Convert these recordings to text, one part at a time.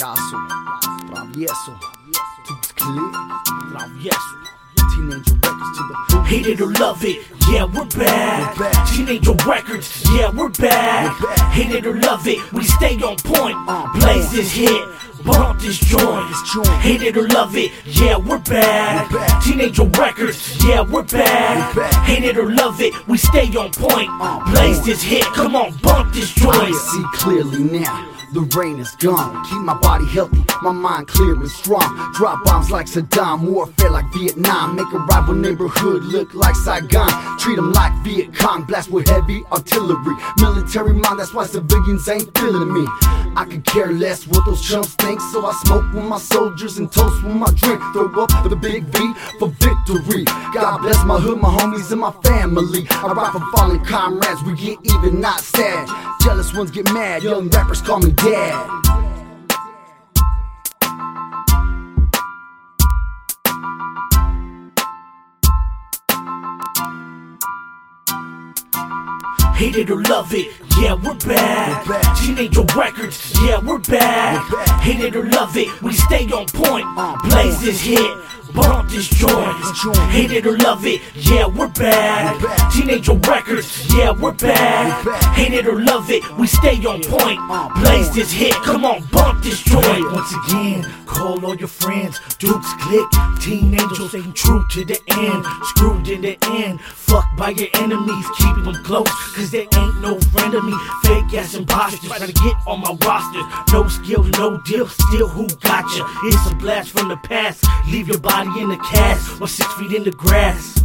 payaso, travieso, Click, travieso, Teenage Records to the Hate it or love it, yeah, we're back. We're back. Teenager Records, yeah, we're back. We're back. Hate it or love it, we stay on point. Blaze this hit, bump this joint. Hate it or love it, yeah, we're back. We're back. Teenager Records, yeah, we're back. We're back. Hate it or love it, we stay on point. Blaze this hit, come on, bump this I joint. can see clearly now. The rain is gone. Keep my body healthy, my mind clear and strong. Drop bombs like Saddam, warfare like Vietnam. Make a rival neighborhood look like Saigon. Treat them like Viet Cong, blast with heavy artillery. Military mind, that's why civilians ain't feeling me. I could care less what those chumps think, so I smoke with my soldiers and toast with my drink. Throw up the big V for victory. God bless my hood, my homies, and my family. I ride for fallen comrades, we get even, not sad. Jealous ones get mad, young rappers call me Hate it or love it, yeah, we're back. We're back. Teenager Records, yeah, we're back. We're back. Hate it or love it, we stay on point. Uh, on Blaze point. this hit, bump this joint. Hate it or love it, yeah, we're back. Teenager Records, yeah, we're back. Hate it or love it, we stay on point. Oh, on Blaze this hit, come on, bump this joint. Once again, call all your friends. Dukes click, teen angels, staying true to the end. Screwed in the end, fucked by your enemies. Keep them close, cause there ain't no friend of me. Fake ass imposters trying to get on my roster. No skill, no deal, still who gotcha? It's a blast from the past. Leave your body in the cast or six feet in the grass.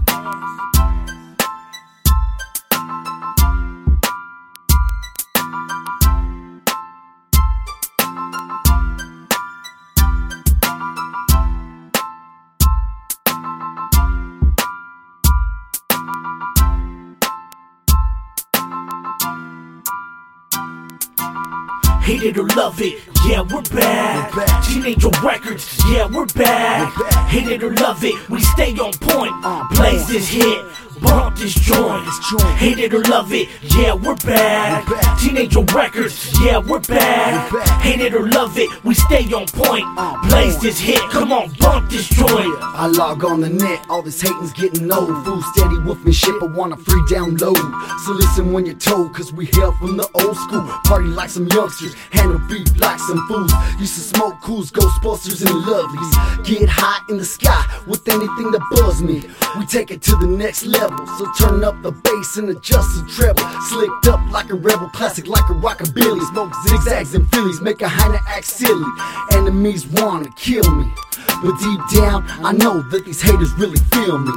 Hate it or love it, yeah, we're back. We're back. Records, yeah, we're back. We're back. Hate it or love it, we stay on point. On Blaze this hit, bump this joint. This joint. Hate it or love it, yeah, we're back. We're back. Teenager Records, yeah, we're back. We're back. Hate it or love it, we stay on point. Blaze this hit, come on, bump this joint. I log on the net, all this hating's getting old. Food steady with me shit, but want a free download. So listen when you're told, cause we hail from the old school. Party like some youngsters, handle beef like some fools. Used to smoke Kools, Ghostbusters and lovelies. Get high in the sky with anything that buzz me. We take it to the next level, so turn up the bass and adjust the treble. Slicked up like a rebel, classic like a rockabilly. Smoke zigzags and Phillies, make a hyena act silly. Enemies wanna kill me. But deep down, I know that these haters really feel me.